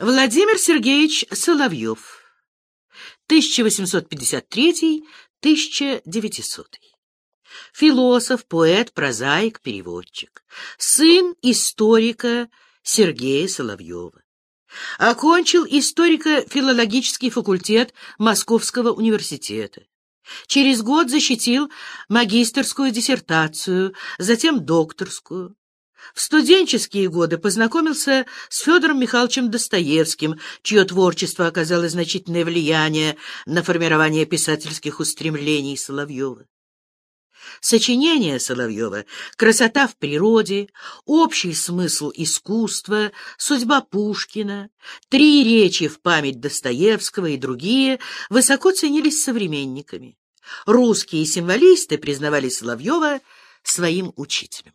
Владимир Сергеевич Соловьев, 1853-1900. Философ, поэт, прозаик, переводчик. Сын историка Сергея Соловьева. Окончил историко-филологический факультет Московского университета. Через год защитил магистерскую диссертацию, затем докторскую. В студенческие годы познакомился с Федором Михайловичем Достоевским, чье творчество оказало значительное влияние на формирование писательских устремлений Соловьева. Сочинения Соловьева «Красота в природе», «Общий смысл искусства», «Судьба Пушкина», «Три речи в память Достоевского» и другие высоко ценились современниками. Русские символисты признавали Соловьева своим учителем.